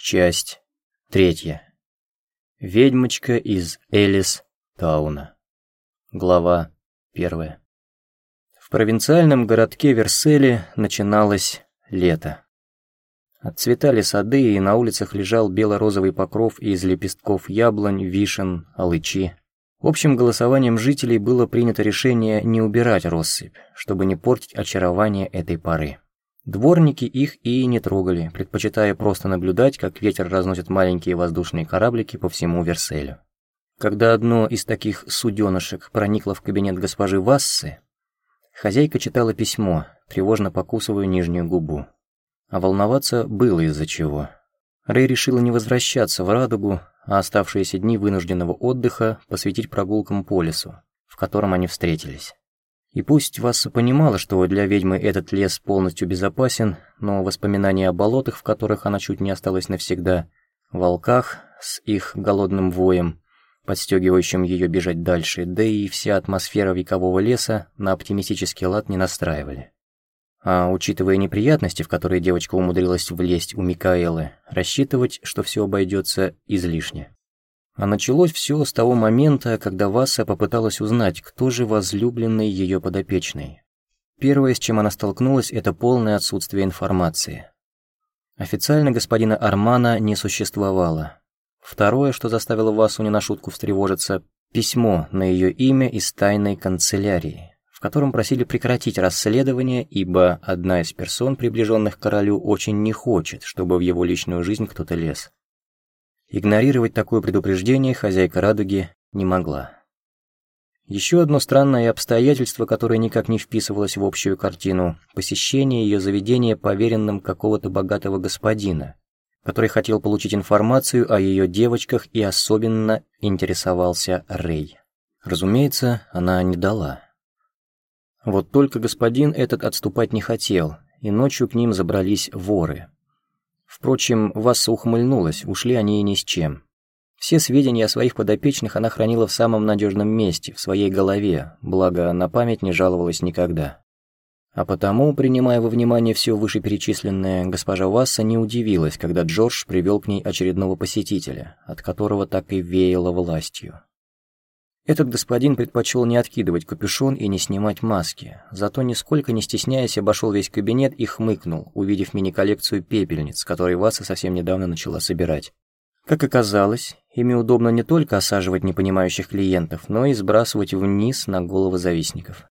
Часть третья. Ведьмочка из Элис Тауна. Глава первая. В провинциальном городке Верселе начиналось лето. Отцветали сады, и на улицах лежал бело-розовый покров из лепестков яблонь, вишен, алычи. Общим голосованием жителей было принято решение не убирать россыпь, чтобы не портить очарование этой поры. Дворники их и не трогали, предпочитая просто наблюдать, как ветер разносит маленькие воздушные кораблики по всему Верселю. Когда одно из таких суденышек проникло в кабинет госпожи Вассы, хозяйка читала письмо, тревожно покусывая нижнюю губу. А волноваться было из-за чего. Рэй решила не возвращаться в Радугу, а оставшиеся дни вынужденного отдыха посвятить прогулкам по лесу, в котором они встретились. И пусть Васса понимала, что для ведьмы этот лес полностью безопасен, но воспоминания о болотах, в которых она чуть не осталась навсегда, волках с их голодным воем, подстегивающим ее бежать дальше, да и вся атмосфера векового леса на оптимистический лад не настраивали. А учитывая неприятности, в которые девочка умудрилась влезть у Микаэлы, рассчитывать, что все обойдется, излишне. А началось все с того момента, когда Васа попыталась узнать, кто же возлюбленный ее подопечный. Первое, с чем она столкнулась, это полное отсутствие информации. Официально господина Армана не существовало. Второе, что заставило Васу не на шутку встревожиться, письмо на ее имя из тайной канцелярии в котором просили прекратить расследование, ибо одна из персон, приближенных к королю, очень не хочет, чтобы в его личную жизнь кто-то лез. Игнорировать такое предупреждение хозяйка радуги не могла. Еще одно странное обстоятельство, которое никак не вписывалось в общую картину – посещение ее заведения поверенным какого-то богатого господина, который хотел получить информацию о ее девочках и особенно интересовался Рэй. Разумеется, она не дала. Вот только господин этот отступать не хотел, и ночью к ним забрались воры. Впрочем, Васса ухмыльнулась, ушли они и ни с чем. Все сведения о своих подопечных она хранила в самом надежном месте, в своей голове, благо на память не жаловалась никогда. А потому, принимая во внимание все вышеперечисленное, госпожа Васса не удивилась, когда Джордж привел к ней очередного посетителя, от которого так и веяло властью. Этот господин предпочел не откидывать капюшон и не снимать маски, зато нисколько не стесняясь обошел весь кабинет и хмыкнул, увидев мини-коллекцию пепельниц, которые Васа совсем недавно начала собирать. Как оказалось, ими удобно не только осаживать непонимающих клиентов, но и сбрасывать вниз на головы завистников.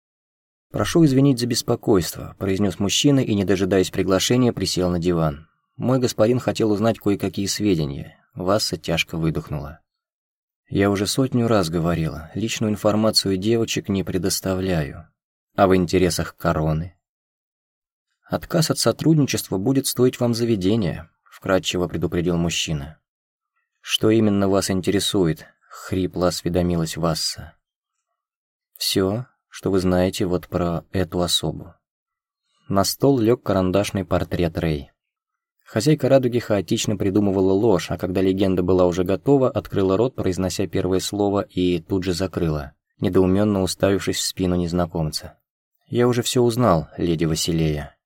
«Прошу извинить за беспокойство», – произнес мужчина и, не дожидаясь приглашения, присел на диван. «Мой господин хотел узнать кое-какие сведения». Васса тяжко выдохнула. Я уже сотню раз говорила, личную информацию девочек не предоставляю. А в интересах короны? Отказ от сотрудничества будет стоить вам заведения, вкратчиво предупредил мужчина. Что именно вас интересует? Хрипло осведомилась Васса. Все, что вы знаете вот про эту особу. На стол лег карандашный портрет Рэй. Хозяйка радуги хаотично придумывала ложь, а когда легенда была уже готова, открыла рот, произнося первое слово, и тут же закрыла, недоуменно уставившись в спину незнакомца. «Я уже все узнал, леди Василея.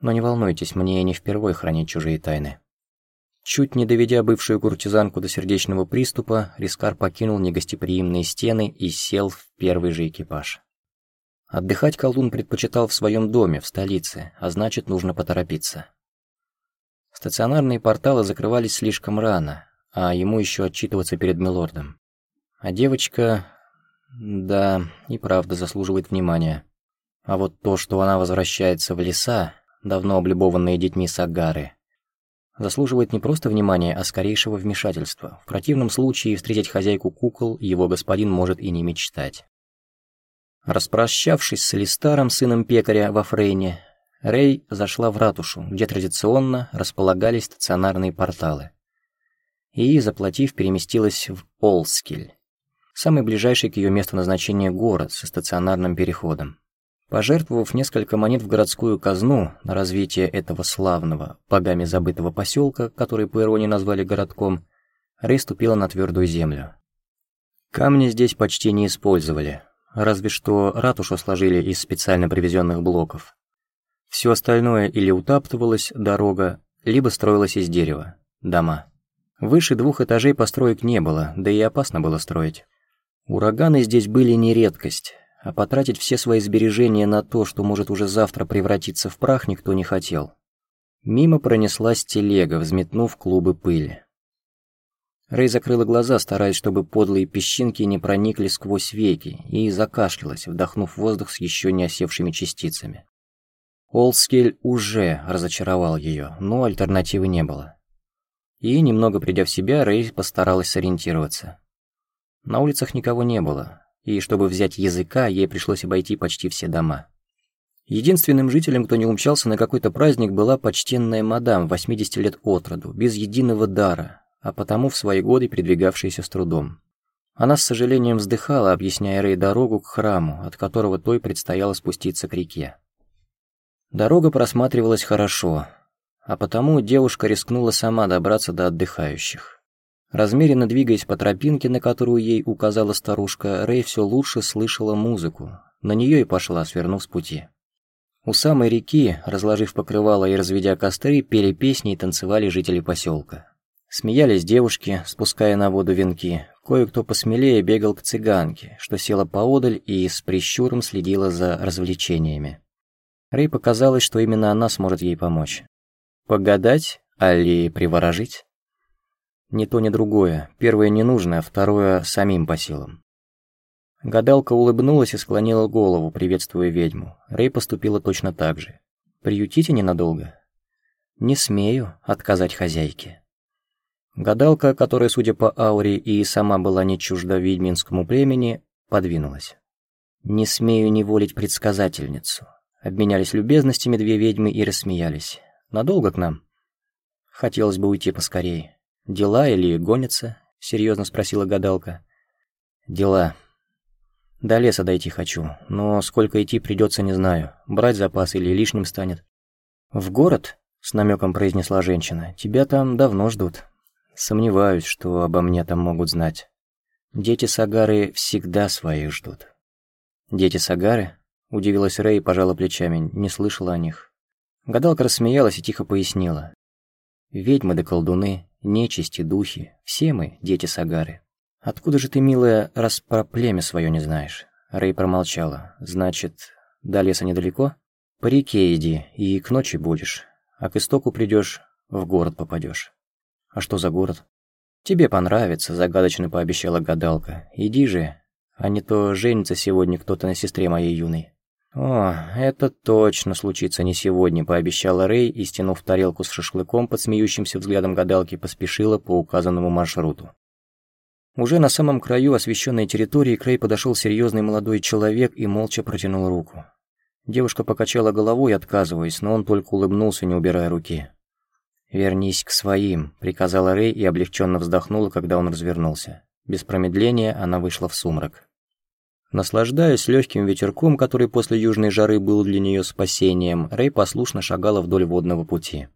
Но не волнуйтесь, мне не впервой хранить чужие тайны». Чуть не доведя бывшую куртизанку до сердечного приступа, Рискар покинул негостеприимные стены и сел в первый же экипаж. Отдыхать колдун предпочитал в своем доме, в столице, а значит, нужно поторопиться. Стационарные порталы закрывались слишком рано, а ему еще отчитываться перед милордом. А девочка... да, и правда заслуживает внимания. А вот то, что она возвращается в леса, давно облюбованные детьми Сагары, заслуживает не просто внимания, а скорейшего вмешательства. В противном случае встретить хозяйку кукол его господин может и не мечтать. Распрощавшись с Листаром, сыном пекаря во Фрейне, Рэй зашла в ратушу, где традиционно располагались стационарные порталы. И, заплатив, переместилась в Олскель, самый ближайший к ее месту назначения город со стационарным переходом. Пожертвовав несколько монет в городскую казну на развитие этого славного, богами забытого поселка, который по иронии назвали городком, Рэй ступила на твердую землю. Камни здесь почти не использовали, разве что ратушу сложили из специально привезенных блоков. Все остальное или утаптывалась дорога, либо строилось из дерева. дома. Выше двух этажей построек не было, да и опасно было строить. Ураганы здесь были не редкость, а потратить все свои сбережения на то, что может уже завтра превратиться в прах, никто не хотел. Мимо пронеслась телега, взметнув клубы пыли. Рэй закрыла глаза, стараясь, чтобы подлые песчинки не проникли сквозь веки, и закашлялась, вдохнув воздух с еще не осевшими частицами. Олдскель уже разочаровал ее, но альтернативы не было. И, немного придя в себя, Рэй постаралась сориентироваться. На улицах никого не было, и чтобы взять языка, ей пришлось обойти почти все дома. Единственным жителем, кто не умчался на какой-то праздник, была почтенная мадам, 80 лет от роду, без единого дара, а потому в свои годы передвигавшаяся с трудом. Она с сожалением вздыхала, объясняя Рэй дорогу к храму, от которого той предстояло спуститься к реке. Дорога просматривалась хорошо, а потому девушка рискнула сама добраться до отдыхающих. Размеренно двигаясь по тропинке, на которую ей указала старушка, Рэй все лучше слышала музыку. На нее и пошла, свернув с пути. У самой реки, разложив покрывало и разведя костры, пели песни и танцевали жители поселка. Смеялись девушки, спуская на воду венки. Кое-кто посмелее бегал к цыганке, что села поодаль и с прищуром следила за развлечениями. Рэй показалось, что именно она сможет ей помочь. Погадать, али приворожить? Ни то, ни другое. Первое не нужно, второе самим по силам. Гадалка улыбнулась и склонила голову, приветствуя ведьму. Рэй поступила точно так же. «Приютите ненадолго?» «Не смею отказать хозяйке». Гадалка, которая, судя по ауре, и сама была не чужда ведьминскому племени, подвинулась. «Не смею неволить предсказательницу». Обменялись любезностями две ведьмы и рассмеялись. «Надолго к нам?» «Хотелось бы уйти поскорее. Дела или гонятся?» — серьезно спросила гадалка. «Дела. До леса дойти хочу, но сколько идти придется, не знаю. Брать запас или лишним станет». «В город?» — с намеком произнесла женщина. «Тебя там давно ждут». Сомневаюсь, что обо мне там могут знать. Дети Сагары всегда своих ждут. Дети Сагары? Удивилась Рэй пожала плечами, не слышала о них. Гадалка рассмеялась и тихо пояснила. Ведьмы да колдуны, нечисти, духи, все мы дети Сагары. Откуда же ты, милая, раз про племя свое не знаешь? Рэй промолчала. Значит, до леса недалеко? По реке иди, и к ночи будешь. А к истоку придешь, в город попадешь. «А что за город?» «Тебе понравится», — загадочно пообещала гадалка. «Иди же, а не то женится сегодня кто-то на сестре моей юной». «О, это точно случится не сегодня», — пообещала Рэй и, стянув тарелку с шашлыком под смеющимся взглядом гадалки, поспешила по указанному маршруту. Уже на самом краю освещенной территории к Рэй подошел серьезный молодой человек и молча протянул руку. Девушка покачала головой, отказываясь, но он только улыбнулся, не убирая руки. «Вернись к своим», — приказала Рэй и облегченно вздохнула, когда он развернулся. Без промедления она вышла в сумрак. Наслаждаясь легким ветерком, который после южной жары был для нее спасением, Рэй послушно шагала вдоль водного пути.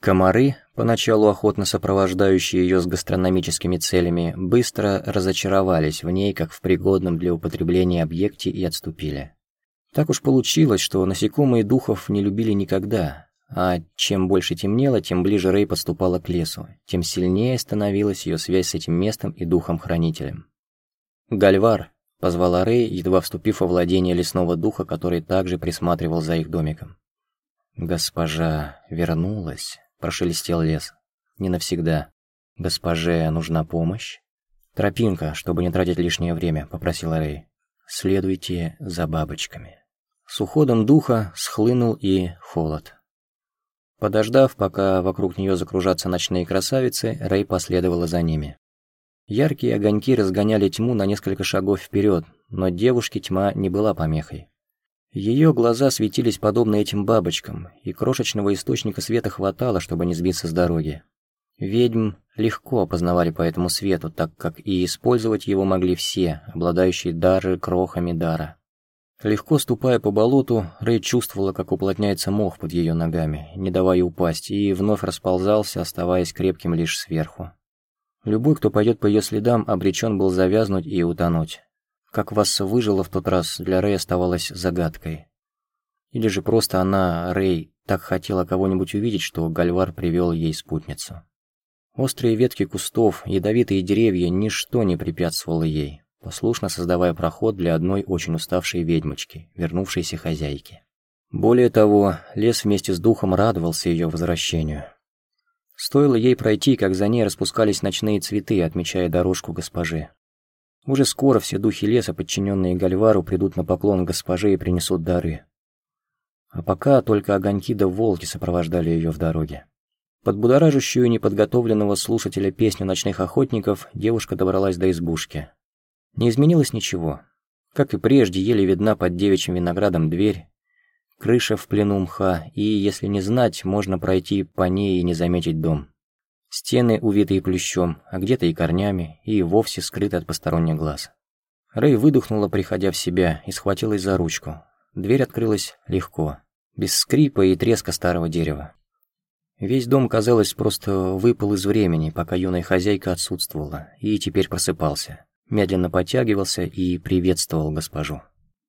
Комары, поначалу охотно сопровождающие ее с гастрономическими целями, быстро разочаровались в ней, как в пригодном для употребления объекте, и отступили. Так уж получилось, что насекомые духов не любили никогда, а чем больше темнело, тем ближе Рэй подступала к лесу, тем сильнее становилась ее связь с этим местом и духом-хранителем. «Гальвар», — позвала Рэй, едва вступив во владение лесного духа, который также присматривал за их домиком. «Госпожа вернулась», — прошелестел лес. «Не навсегда. Госпоже нужна помощь?» «Тропинка, чтобы не тратить лишнее время», — попросила Рэй. «Следуйте за бабочками». С уходом духа схлынул и холод. Подождав, пока вокруг нее закружатся ночные красавицы, Рэй последовала за ними. Яркие огоньки разгоняли тьму на несколько шагов вперед, но девушке тьма не была помехой. Ее глаза светились подобно этим бабочкам, и крошечного источника света хватало, чтобы не сбиться с дороги. Ведьм легко опознавали по этому свету, так как и использовать его могли все, обладающие даже крохами дара. Легко ступая по болоту, Рэй чувствовала, как уплотняется мох под ее ногами, не давая упасть, и вновь расползался, оставаясь крепким лишь сверху. Любой, кто пойдет по ее следам, обречен был завязнуть и утонуть. Как вас выжила в тот раз, для Рэй оставалось загадкой. Или же просто она, Рэй, так хотела кого-нибудь увидеть, что Гальвар привел ей спутницу. Острые ветки кустов, ядовитые деревья, ничто не препятствовало ей, послушно создавая проход для одной очень уставшей ведьмочки, вернувшейся хозяйки. Более того, лес вместе с духом радовался ее возвращению. Стоило ей пройти, как за ней распускались ночные цветы, отмечая дорожку госпожи. Уже скоро все духи леса, подчиненные Гальвару, придут на поклон госпоже и принесут дары. А пока только огоньки да волки сопровождали ее в дороге. Под будоражащую неподготовленного слушателя песню ночных охотников девушка добралась до избушки. Не изменилось ничего. Как и прежде, еле видна под девичьим виноградом дверь, крыша в плену мха, и, если не знать, можно пройти по ней и не заметить дом. Стены, увитые плющом, а где-то и корнями, и вовсе скрыты от посторонних глаз. Рэй выдохнула, приходя в себя, и схватилась за ручку. Дверь открылась легко, без скрипа и треска старого дерева. Весь дом, казалось, просто выпал из времени, пока юная хозяйка отсутствовала, и теперь просыпался. Медленно подтягивался и приветствовал госпожу.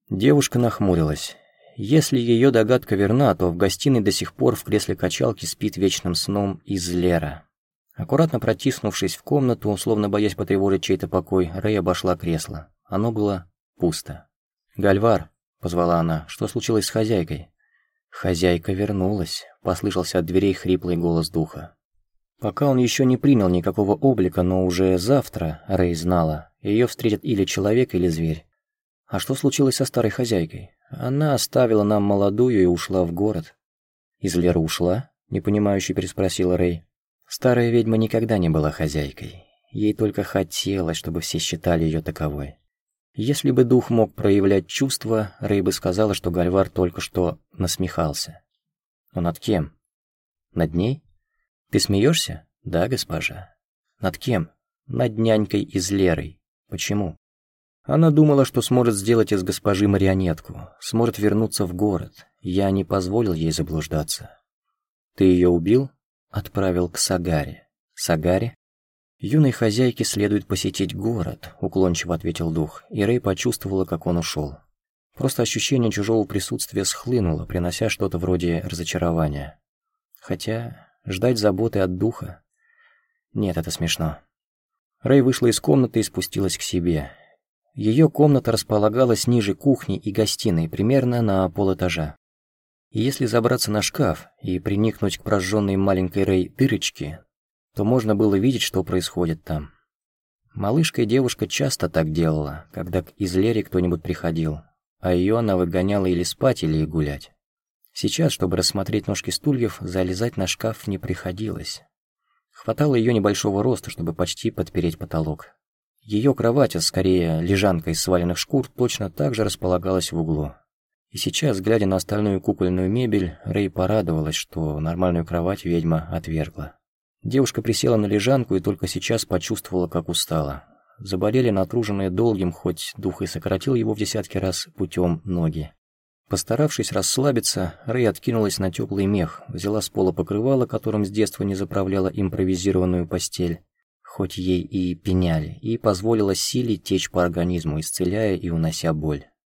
Девушка нахмурилась. Если ее догадка верна, то в гостиной до сих пор в кресле качалки спит вечным сном из Лера. Аккуратно протиснувшись в комнату, словно боясь потревожить чей-то покой, Рэй обошла кресло. Оно было пусто. «Гальвар», — позвала она, — «что случилось с хозяйкой?» «Хозяйка вернулась», — послышался от дверей хриплый голос духа. Пока он еще не принял никакого облика, но уже завтра, Рэй знала, ее встретит или человек, или зверь. А что случилось со старой хозяйкой? Она оставила нам молодую и ушла в город. Из Леры ушла? Непонимающе переспросила Рэй. Старая ведьма никогда не была хозяйкой. Ей только хотелось, чтобы все считали ее таковой. Если бы дух мог проявлять чувства, Рэй бы сказала, что Гальвар только что насмехался. Но над кем? Над ней? Ты смеешься? Да, госпожа. Над кем? Над нянькой из Лерой. Почему? Она думала, что сможет сделать из госпожи марионетку, сможет вернуться в город. Я не позволил ей заблуждаться. Ты ее убил? Отправил к Сагаре. Сагаре? Юной хозяйке следует посетить город, уклончиво ответил дух, и Рэй почувствовала, как он ушел. Просто ощущение чужого присутствия схлынуло, принося что-то вроде разочарования. Хотя ждать заботы от духа... Нет, это смешно. Рэй вышла из комнаты и спустилась к себе. Ее комната располагалась ниже кухни и гостиной, примерно на полэтажа. И если забраться на шкаф и приникнуть к прожженной маленькой Рэй дырочке, то можно было видеть, что происходит там. Малышка и девушка часто так делала, когда из Лери кто-нибудь приходил, а ее она выгоняла или спать, или гулять. Сейчас, чтобы рассмотреть ножки стульев, залезать на шкаф не приходилось. Хватало ее небольшого роста, чтобы почти подпереть потолок. Ее кровать, а скорее лежанка из сваленных шкур, точно так же располагалась в углу. И сейчас, глядя на остальную кукольную мебель, Рэй порадовалась, что нормальную кровать ведьма отвергла. Девушка присела на лежанку и только сейчас почувствовала, как устала. Заболели натруженные долгим, хоть дух и сократил его в десятки раз, путем ноги. Постаравшись расслабиться, Рэй откинулась на теплый мех, взяла с пола покрывало, которым с детства не заправляла импровизированную постель, хоть ей и пеняли, и позволила силе течь по организму, исцеляя и унося боль.